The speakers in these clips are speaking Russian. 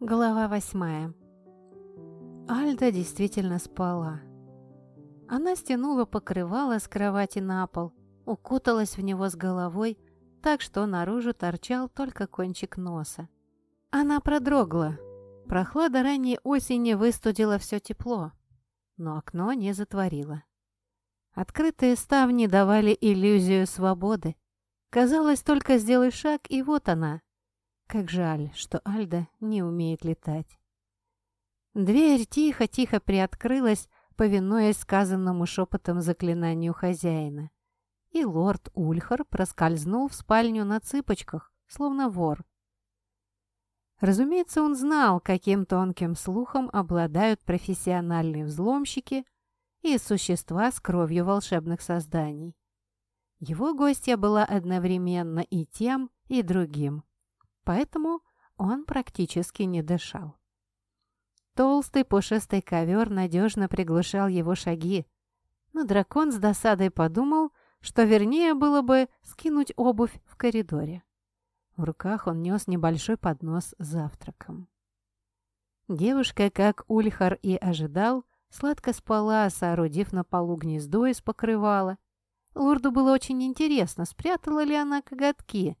Глава восьмая. Альда действительно спала. Она стянула покрывало с кровати на пол, укуталась в него с головой, так что наружу торчал только кончик носа. Она продрогла. Прохлада ранней осени выстудила все тепло, но окно не затворило. Открытые ставни давали иллюзию свободы. Казалось, только сделай шаг, и вот она, как жаль, что Альда не умеет летать. Дверь тихо-тихо приоткрылась, повинуясь сказанному шепотом заклинанию хозяина. И лорд Ульхар проскользнул в спальню на цыпочках, словно вор. Разумеется, он знал, каким тонким слухом обладают профессиональные взломщики и существа с кровью волшебных созданий. Его гостья была одновременно и тем, и другим поэтому он практически не дышал. Толстый пушистый ковер надежно приглушал его шаги, но дракон с досадой подумал, что вернее было бы скинуть обувь в коридоре. В руках он нес небольшой поднос с завтраком. Девушка, как Ульхар и ожидал, сладко спала, соорудив на полу гнездо из покрывала. Лорду было очень интересно, спрятала ли она коготки,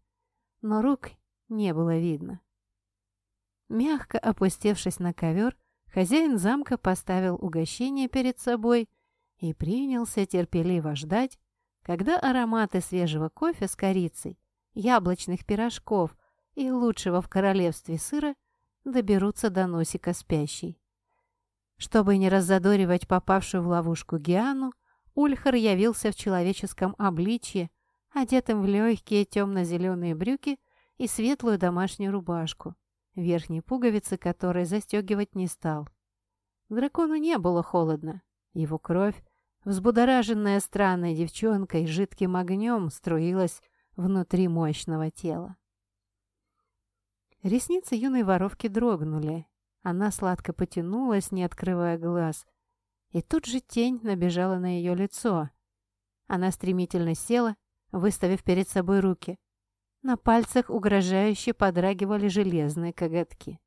но рук не было видно. Мягко опустившись на ковер, хозяин замка поставил угощение перед собой и принялся терпеливо ждать, когда ароматы свежего кофе с корицей, яблочных пирожков и лучшего в королевстве сыра доберутся до носика спящей. Чтобы не раззадоривать попавшую в ловушку Гиану, Ульхар явился в человеческом обличье, одетым в легкие темно-зеленые брюки и светлую домашнюю рубашку, верхние пуговицы которой застегивать не стал. Дракону не было холодно. Его кровь, взбудораженная странной девчонкой, жидким огнем струилась внутри мощного тела. Ресницы юной воровки дрогнули. Она сладко потянулась, не открывая глаз. И тут же тень набежала на ее лицо. Она стремительно села, выставив перед собой руки. На пальцах угрожающе подрагивали железные коготки.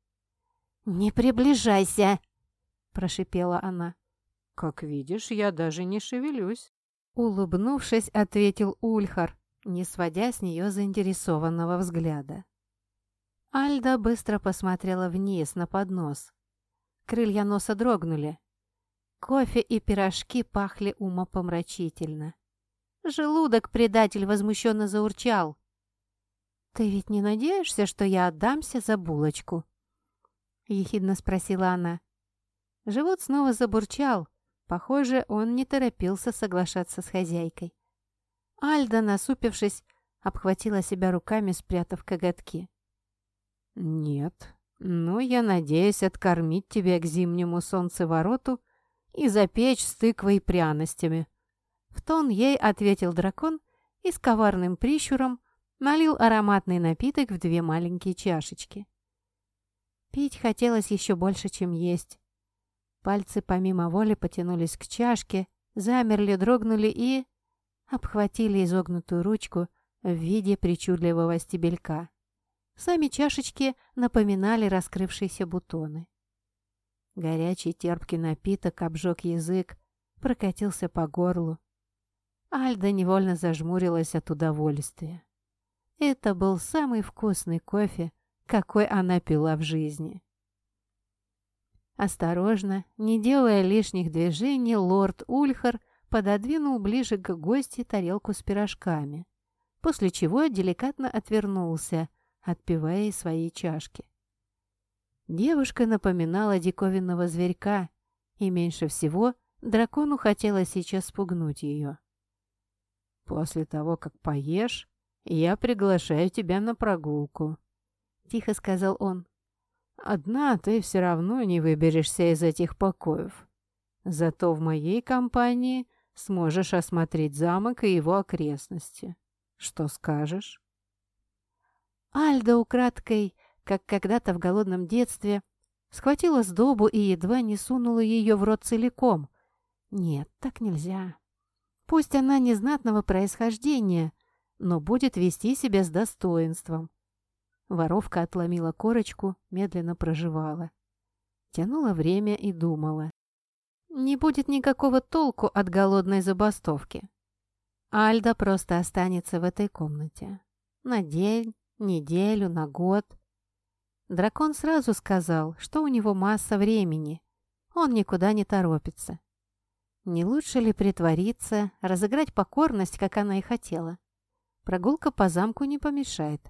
«Не приближайся!» – прошипела она. «Как видишь, я даже не шевелюсь», – улыбнувшись, ответил Ульхар, не сводя с нее заинтересованного взгляда. Альда быстро посмотрела вниз на поднос. Крылья носа дрогнули. Кофе и пирожки пахли умопомрачительно. Желудок предатель возмущенно заурчал. «Ты ведь не надеешься, что я отдамся за булочку?» — ехидно спросила она. Живот снова забурчал. Похоже, он не торопился соглашаться с хозяйкой. Альда, насупившись, обхватила себя руками, спрятав коготки. «Нет, но я надеюсь откормить тебя к зимнему солнцевороту и запечь с тыквой пряностями». В тон ей ответил дракон и с коварным прищуром налил ароматный напиток в две маленькие чашечки. Пить хотелось еще больше, чем есть. Пальцы помимо воли потянулись к чашке, замерли, дрогнули и... обхватили изогнутую ручку в виде причудливого стебелька. Сами чашечки напоминали раскрывшиеся бутоны. Горячий терпкий напиток обжег язык, прокатился по горлу. Альда невольно зажмурилась от удовольствия. Это был самый вкусный кофе, какой она пила в жизни. Осторожно, не делая лишних движений, лорд Ульхар пододвинул ближе к гости тарелку с пирожками, после чего деликатно отвернулся, отпивая из своей чашки. Девушка напоминала диковинного зверька, и меньше всего дракону хотелось сейчас спугнуть ее. «После того, как поешь, «Я приглашаю тебя на прогулку», — тихо сказал он. «Одна ты все равно не выберешься из этих покоев. Зато в моей компании сможешь осмотреть замок и его окрестности. Что скажешь?» Альда украдкой, как когда-то в голодном детстве, схватила сдобу и едва не сунула ее в рот целиком. Нет, так нельзя. Пусть она незнатного происхождения — но будет вести себя с достоинством. Воровка отломила корочку, медленно проживала. Тянула время и думала. Не будет никакого толку от голодной забастовки. Альда просто останется в этой комнате. На день, неделю, на год. Дракон сразу сказал, что у него масса времени. Он никуда не торопится. Не лучше ли притвориться, разыграть покорность, как она и хотела? Прогулка по замку не помешает.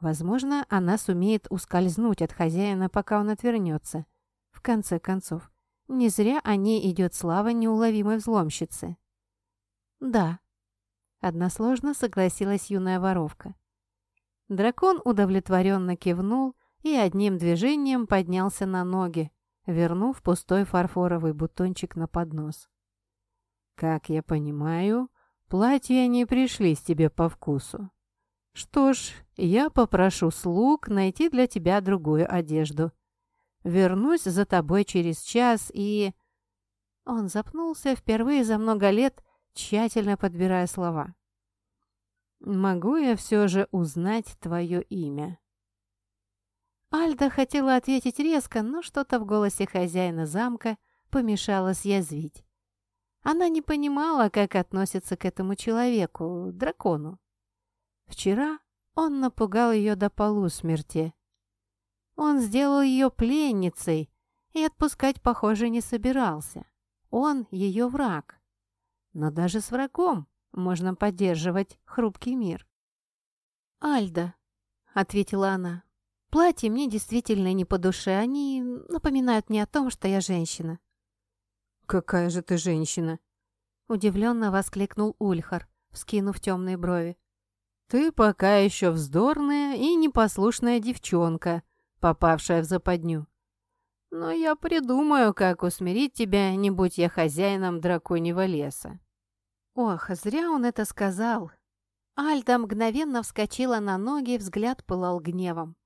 Возможно, она сумеет ускользнуть от хозяина, пока он отвернется. В конце концов, не зря о ней идет слава неуловимой взломщицы. «Да», — односложно согласилась юная воровка. Дракон удовлетворенно кивнул и одним движением поднялся на ноги, вернув пустой фарфоровый бутончик на поднос. «Как я понимаю, платья не пришлись тебе по вкусу. Что ж, я попрошу слуг найти для тебя другую одежду. Вернусь за тобой через час и...» Он запнулся впервые за много лет, тщательно подбирая слова. «Могу я все же узнать твое имя?» Альда хотела ответить резко, но что-то в голосе хозяина замка помешало съязвить. Она не понимала, как относится к этому человеку, дракону. Вчера он напугал ее до полусмерти. Он сделал ее пленницей и отпускать, похоже, не собирался. Он ее враг. Но даже с врагом можно поддерживать хрупкий мир. «Альда», — ответила она, — «платья мне действительно не по душе. Они напоминают мне о том, что я женщина». «Какая же ты женщина!» Удивленно воскликнул Ульхар, вскинув темные брови. «Ты пока еще вздорная и непослушная девчонка, попавшая в западню. Но я придумаю, как усмирить тебя, не будь я хозяином драконьего леса». Ох, зря он это сказал. Альда мгновенно вскочила на ноги, взгляд пылал гневом.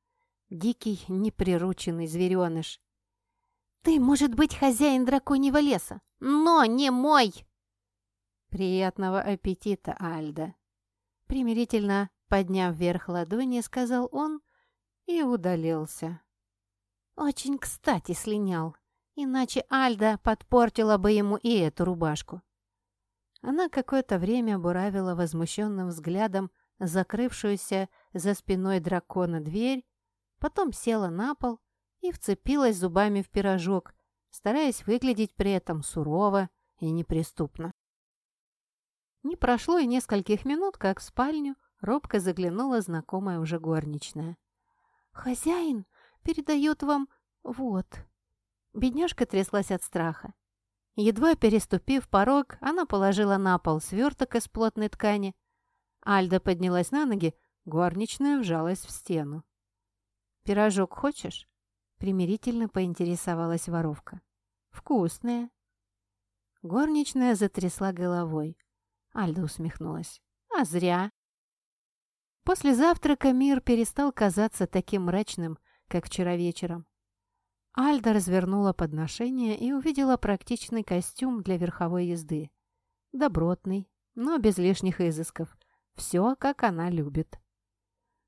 Дикий, неприрученный звереныш. «Ты, может быть, хозяин драконьего леса, но не мой!» «Приятного аппетита, Альда!» Примирительно подняв вверх ладони, сказал он и удалился. Очень кстати слинял, иначе Альда подпортила бы ему и эту рубашку. Она какое-то время буравила возмущенным взглядом закрывшуюся за спиной дракона дверь, потом села на пол и вцепилась зубами в пирожок, стараясь выглядеть при этом сурово и неприступно. Не прошло и нескольких минут, как в спальню робко заглянула знакомая уже горничная. «Хозяин передает вам... вот...» Бедняжка тряслась от страха. Едва переступив порог, она положила на пол сверток из плотной ткани. Альда поднялась на ноги, горничная вжалась в стену. «Пирожок хочешь?» Примирительно поинтересовалась воровка. «Вкусная». Горничная затрясла головой. Альда усмехнулась. «А зря». После завтрака мир перестал казаться таким мрачным, как вчера вечером. Альда развернула подношение и увидела практичный костюм для верховой езды. Добротный, но без лишних изысков. Все, как она любит.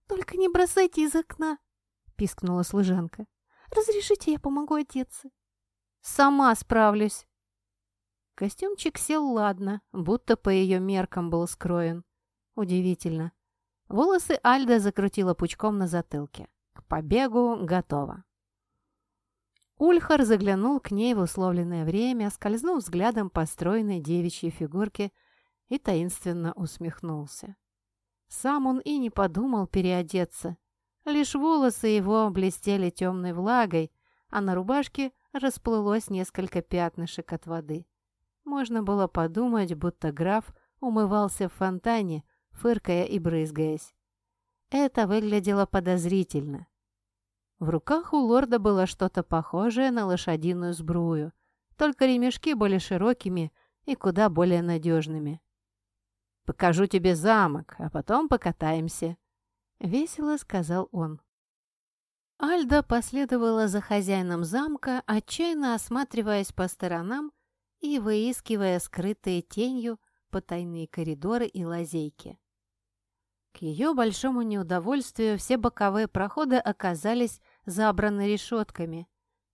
«Только не бросайте из окна!» — пискнула служанка. «Разрешите, я помогу одеться?» «Сама справлюсь!» Костюмчик сел ладно, будто по ее меркам был скроен. Удивительно. Волосы Альда закрутила пучком на затылке. К побегу готово. Ульхар заглянул к ней в условленное время, скользнув взглядом по стройной девичьей фигурке и таинственно усмехнулся. Сам он и не подумал переодеться. Лишь волосы его блестели темной влагой, а на рубашке расплылось несколько пятнышек от воды. Можно было подумать, будто граф умывался в фонтане, фыркая и брызгаясь. Это выглядело подозрительно. В руках у лорда было что-то похожее на лошадиную сбрую, только ремешки были широкими и куда более надежными. «Покажу тебе замок, а потом покатаемся», — весело сказал он. Альда последовала за хозяином замка, отчаянно осматриваясь по сторонам и выискивая скрытые тенью потайные коридоры и лазейки. К ее большому неудовольствию все боковые проходы оказались забраны решетками,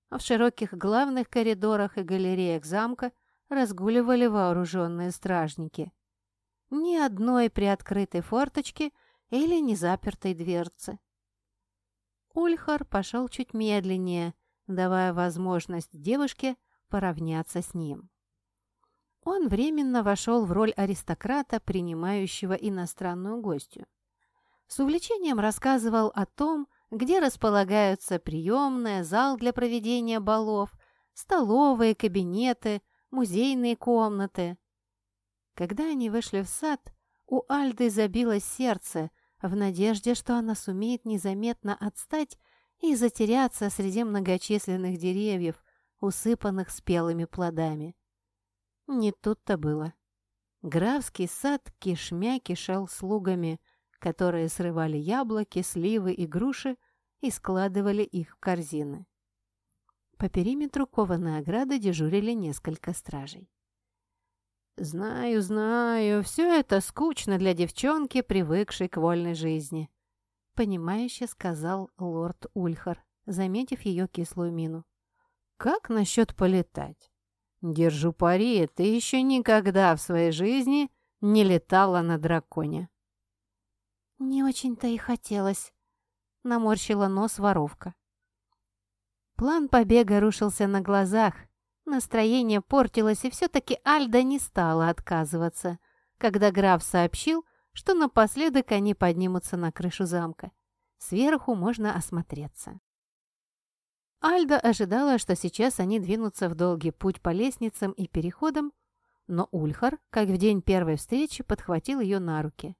а в широких главных коридорах и галереях замка разгуливали вооруженные стражники. Ни одной приоткрытой форточки или незапертой дверцы. Ульхар пошел чуть медленнее, давая возможность девушке поравняться с ним. Он временно вошел в роль аристократа, принимающего иностранную гостью. С увлечением рассказывал о том, где располагаются приемная, зал для проведения балов, столовые, кабинеты, музейные комнаты. Когда они вышли в сад, у Альды забилось сердце в надежде, что она сумеет незаметно отстать и затеряться среди многочисленных деревьев, усыпанных спелыми плодами. Не тут-то было. Графский сад кишмя кишел слугами, которые срывали яблоки, сливы и груши и складывали их в корзины. По периметру кованой ограды дежурили несколько стражей. «Знаю, знаю, все это скучно для девчонки, привыкшей к вольной жизни», — понимающе сказал лорд Ульхар, заметив ее кислую мину. «Как насчет полетать? Держу пари, ты еще никогда в своей жизни не летала на драконе». «Не очень-то и хотелось», — наморщила нос воровка. План побега рушился на глазах. Настроение портилось, и все-таки Альда не стала отказываться, когда граф сообщил, что напоследок они поднимутся на крышу замка. Сверху можно осмотреться. Альда ожидала, что сейчас они двинутся в долгий путь по лестницам и переходам, но Ульхар, как в день первой встречи, подхватил ее на руки.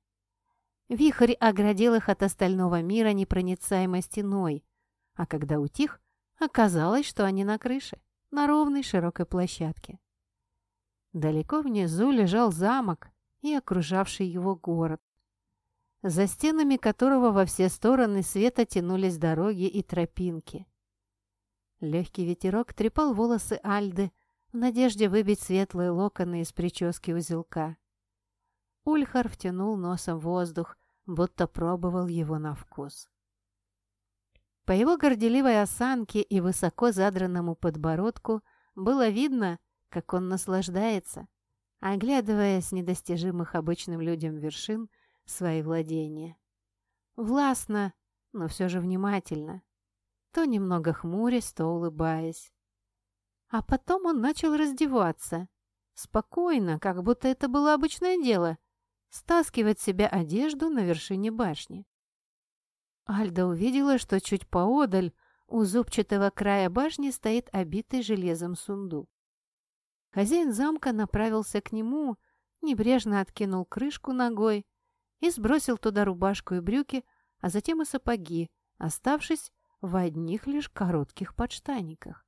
Вихрь оградил их от остального мира непроницаемой стеной, а когда утих, оказалось, что они на крыше, на ровной широкой площадке. Далеко внизу лежал замок и окружавший его город, за стенами которого во все стороны света тянулись дороги и тропинки. Легкий ветерок трепал волосы Альды в надежде выбить светлые локоны из прически узелка. Ульхар втянул носом воздух, будто пробовал его на вкус. По его горделивой осанке и высоко задранному подбородку было видно, как он наслаждается, оглядывая с недостижимых обычным людям вершин свои владения. Властно, но все же внимательно, то немного хмурясь, то улыбаясь. А потом он начал раздеваться, спокойно, как будто это было обычное дело — стаскивать себе одежду на вершине башни. Альда увидела, что чуть поодаль у зубчатого края башни стоит обитый железом сундук. Хозяин замка направился к нему, небрежно откинул крышку ногой и сбросил туда рубашку и брюки, а затем и сапоги, оставшись в одних лишь коротких подштаниках.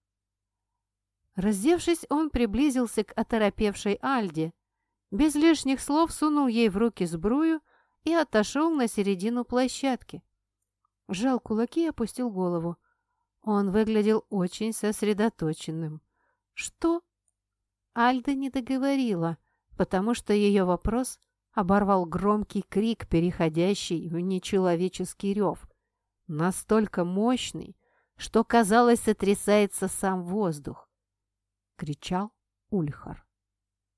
Раздевшись, он приблизился к оторопевшей Альде, без лишних слов сунул ей в руки сбрую и отошел на середину площадки. Сжал кулаки и опустил голову. Он выглядел очень сосредоточенным. «Что?» Альда не договорила, потому что ее вопрос оборвал громкий крик, переходящий в нечеловеческий рев. Настолько мощный, что, казалось, сотрясается сам воздух. Кричал Ульхар.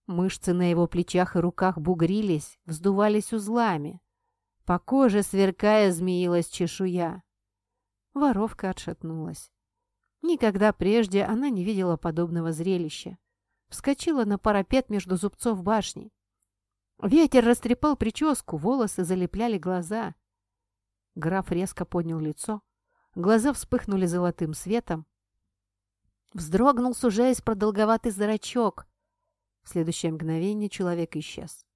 Мышцы на его плечах и руках бугрились, вздувались узлами. По коже, сверкая, змеилась чешуя. Воровка отшатнулась. Никогда прежде она не видела подобного зрелища. Вскочила на парапет между зубцов башни. Ветер растрепал прическу, волосы залепляли глаза. Граф резко поднял лицо. Глаза вспыхнули золотым светом. Вздрогнул, сужаясь продолговатый зрачок. В следующее мгновение человек исчез.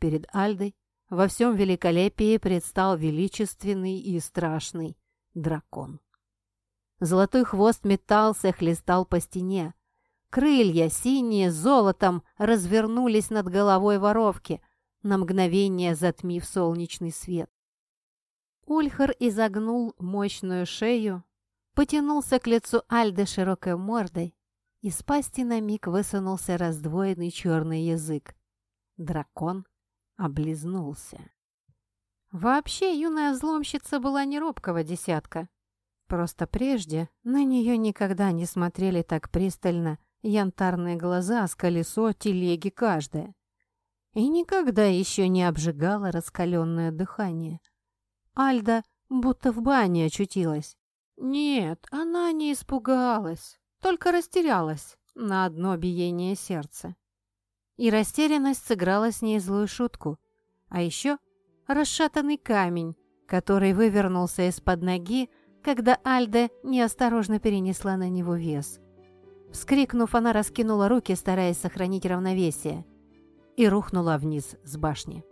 Перед Альдой во всем великолепии предстал величественный и страшный дракон. Золотой хвост метался, хлестал по стене. Крылья, синие, золотом, развернулись над головой воровки, на мгновение затмив солнечный свет. Ульхар изогнул мощную шею, потянулся к лицу Альды широкой мордой, из пасти на миг высунулся раздвоенный черный язык. Дракон облизнулся. Вообще, юная взломщица была не робкого десятка. Просто прежде на нее никогда не смотрели так пристально янтарные глаза с колесо телеги каждая. И никогда еще не обжигало раскаленное дыхание. Альда будто в бане очутилась. Нет, она не испугалась, только растерялась на одно биение сердца. И растерянность сыграла с ней злую шутку. А еще расшатанный камень, который вывернулся из-под ноги, когда Альда неосторожно перенесла на него вес. Вскрикнув, она раскинула руки, стараясь сохранить равновесие, и рухнула вниз с башни.